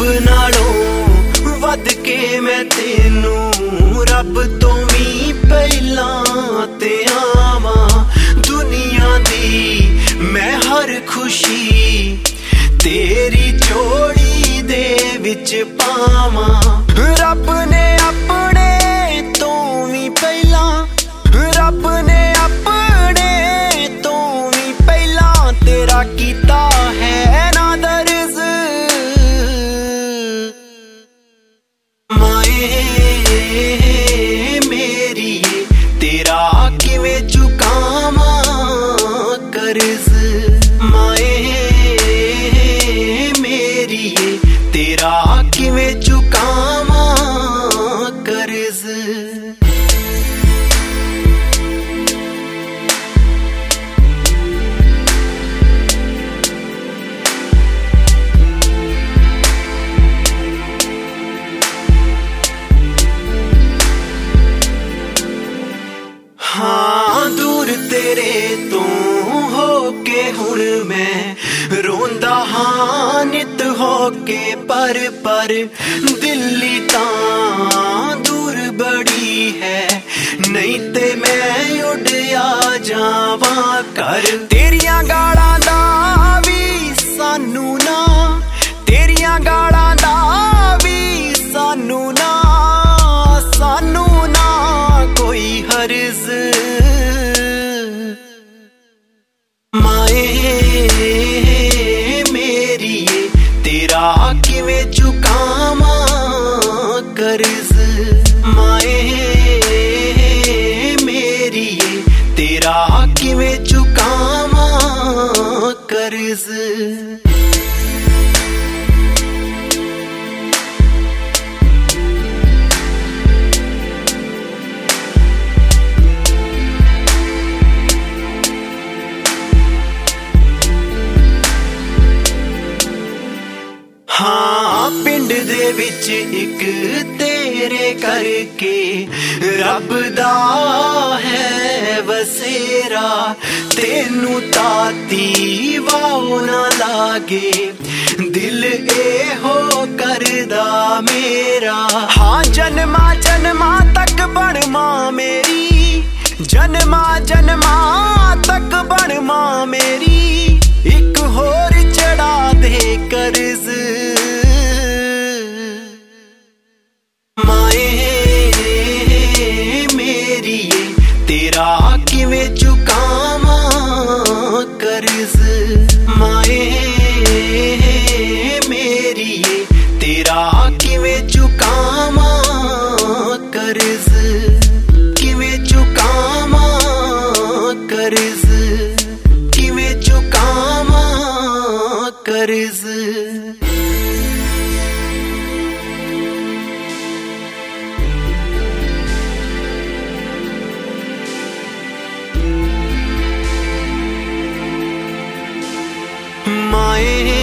ਰੱਬ ਨਾਲੋਂ ਵੱਧ ਕੇ ਮੈਂ ਤੈਨੂੰ ਰੱਬ ਤੋਂ ਵੀ ਪਹਿਲਾਂ ਤੇ ਆਵਾਂ। ਦੁਨੀਆ ਦੀ ਮੈਂ ਹਰ ਖੁਸ਼ੀ ਤੇਰੀ ਚੋੜੀ ਦੇ ਵਿੱਚ ਪਾਵਾਂ। ਰੱਬ ਨੇ ਆਪਣੇ ਤੋਂ ਵੀ ਪਹਿਲਾਂ, ਰੱਬ ਨੇ ਤੇਰੇ ਤੋਂ ਹੋ ਕੇ ਹੁਣ ਮੈਂ ਰੋਂਦਾ ਹਾਂ ਨਿਤ ਹੋ ਕੇ ਪਰ ਪਰ ਦਿੱਲੀ ਕਰ। ਤੇਰੀਆਂ ਗਾਲਾਂ ਦਾ ਵੀ ਸਾਨੂੰ ਨਾ। ਤੇਰੀਆਂ ਗਾਲਾਂ ਦਾ ਵੀ ਸਾਨੂੰ ਨਾ। ਸਾਨੂੰ ਨਾ ਕੋਈ ਹਰਜ਼। ਮਾਏ ਮੇਰੀ ਤੇਰਾ ਕਿਵੇਂ ਚੁਕਾਵਾਂ ਕਰਜ਼? ਮਾਏ ਕਰਜ਼ ਹਾਂ ਪਿੰਡ ਦੇ ਵਿੱਚ ਇੱਕ ਤੇਰੇ ਕਰਕੇ ਰੱਬ ਦਾ ਹੈ ਤੈਨੂੰ ਤਾਤੀ ਵਾਉ ਨਾ ਲਾਗੇ। ਦਿਲ ਇਹੋ ਕਰਦਾ ਮੇਰਾ। ਹਾਂ, ਜਨਮਾ ਜਨਮਾ ਤੱਕ ਬਣ ਮਾਂ ਮੇਰੀ। ਜਨਮਾ ਜਨਮਾ ਤੱਕ ਬਣ ਮਾਂ ਮੇਰੀ। My.